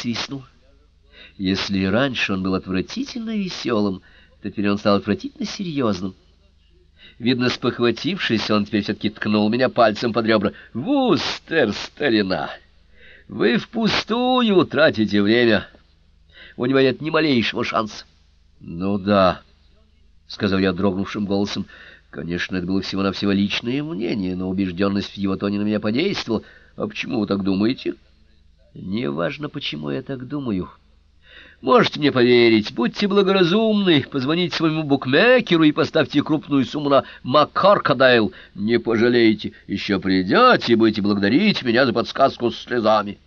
присвистнул. Если раньше он был отвратительно веселым, то теперь он стал отвратительно серьезным. Видно, спохватившись, он теперь все-таки ткнул меня пальцем под ребра. «Вустер, старина, вы впустую тратите время. У него нет ни малейшего шанса». «Ну да», — сказал я дрогнувшим голосом. Конечно, это было всего-навсего личное мнение, но убежденность в его тоне на меня подействовала. «А почему вы так думаете?» «Неважно, почему я так думаю». Можете мне поверить, будьте благоразумны, позвоните своему букмекеру и поставьте крупную сумму на Маккаркадайл. Не пожалеете, еще придете и будете благодарить меня за подсказку с слезами.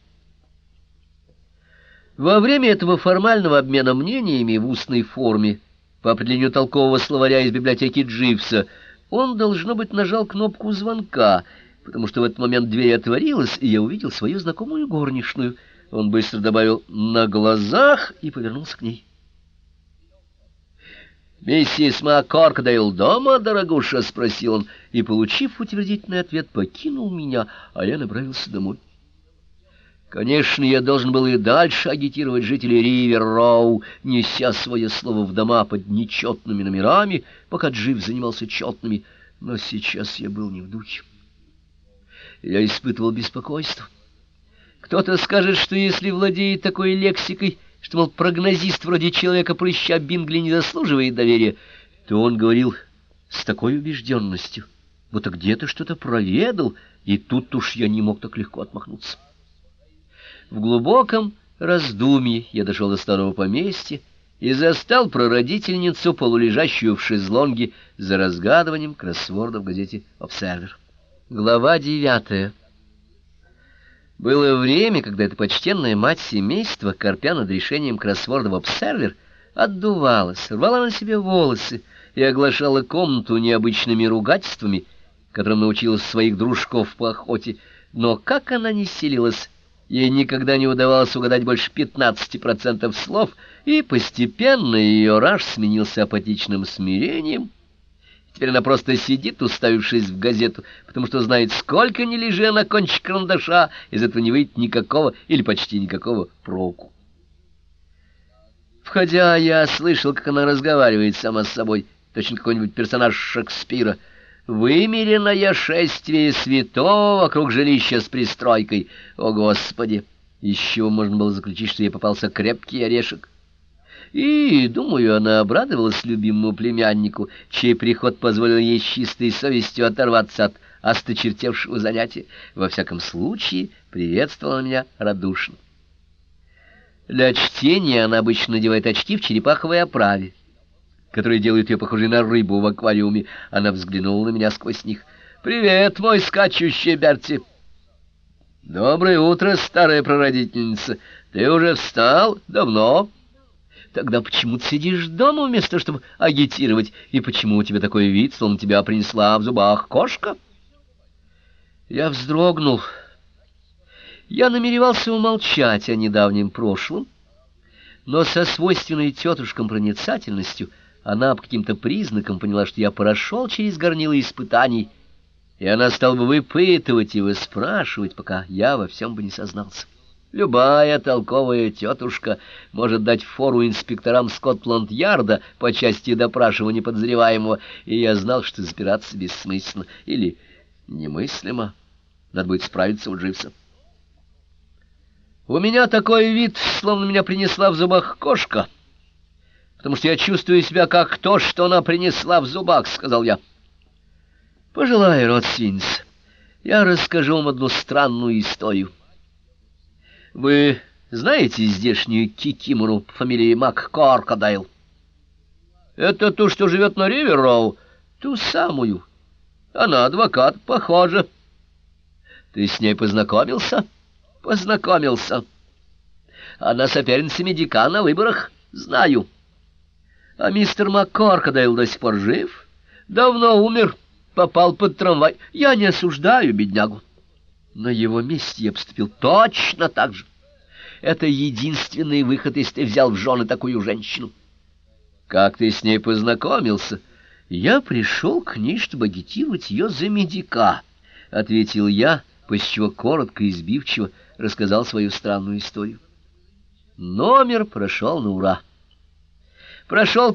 Во время этого формального обмена мнениями в устной форме, по определению толкового словаря из библиотеки Дживса, он, должно быть, нажал кнопку звонка, потому что в этот момент дверь отворилась, и я увидел свою знакомую горничную — он быстро добавил «на глазах» и повернулся к ней. «Миссис Маккоркдейл дома, дорогуша?» — спросил он, и, получив утвердительный ответ, покинул меня, а я направился домой. Конечно, я должен был и дальше агитировать жителей Ривер-Роу, неся свое слово в дома под нечетными номерами, пока Джив занимался четными, но сейчас я был не в духе. Я испытывал беспокойство. Кто-то скажет, что если владеет такой лексикой, что, мол, прогнозист вроде человека-прыща Бингли не заслуживает доверия, то он говорил с такой убежденностью, будто где-то что-то проведал, и тут уж я не мог так легко отмахнуться. В глубоком раздумье я дошел до старого поместья и застал прародительницу, полулежащую в шезлонге, за разгадыванием кроссворда в газете «Обсервер». Глава девятая. Было время, когда эта почтенная мать семейства, корпя над решением кроссворда в обсервер, отдувалась, рвала на себе волосы и оглашала комнату необычными ругательствами, которым научилась своих дружков по охоте. Но как она не силилась, ей никогда не удавалось угадать больше 15% слов, и постепенно ее раж сменился апатичным смирением — Теперь она просто сидит, уставившись в газету, потому что знает, сколько ни лежи на кончик карандаша, из этого не выйдет никакого или почти никакого проку. Входя, я слышал, как она разговаривает сама с собой, точно какой-нибудь персонаж Шекспира. «Вымеренное шествие святого вокруг жилища с пристройкой. О, Господи!» Из чего можно было заключить, что ей попался крепкий орешек. И, думаю, она обрадовалась любимому племяннику, чей приход позволил ей с чистой совестью оторваться от осточертевшего занятия. Во всяком случае, приветствовала меня радушно. Для чтения она обычно надевает очки в черепаховой оправе, которые делают ее похожей на рыбу в аквариуме. Она взглянула на меня сквозь них. «Привет, мой скачущий Берти!» «Доброе утро, старая прародительница! Ты уже встал? Давно?» Тогда почему ты сидишь дома вместо чтобы агитировать? И почему у тебя такой вид, словно тебя принесла в зубах кошка? Я вздрогнул. Я намеревался умолчать о недавнем прошлом, но со свойственной тетушкам проницательностью она по каким-то признакам поняла, что я прошел через горнило испытаний, и она стала бы выпытывать и выспрашивать, пока я во всем бы не сознался. Любая толковая тетушка может дать фору инспекторам Скотланд-Ярда по части допрашивания подозреваемого, и я знал, что запираться бессмысленно или немыслимо. Надо будет справиться у Дживса. У меня такой вид, словно меня принесла в зубах кошка, потому что я чувствую себя как то, что она принесла в зубах, — сказал я. — Пожелай, родственница, я расскажу вам одну странную историю. Вы знаете здешнюю кикимору по фамилии МакКоркадайл? Это ту, что живет на Риверроу? Ту самую. Она адвокат, похоже. Ты с ней познакомился? Познакомился. Она соперница медика на выборах? Знаю. А мистер МакКоркадайл до сих пор жив? Давно умер, попал под трамвай. Я не осуждаю беднягу. На его месте я поступил точно так же. Это единственный выход, если ты взял в жены такую женщину. Как ты с ней познакомился? Я пришел к ней, чтобы агитировать ее за медика, — ответил я, после чего коротко и избивчиво рассказал свою странную историю. Номер прошел на ура. Прошел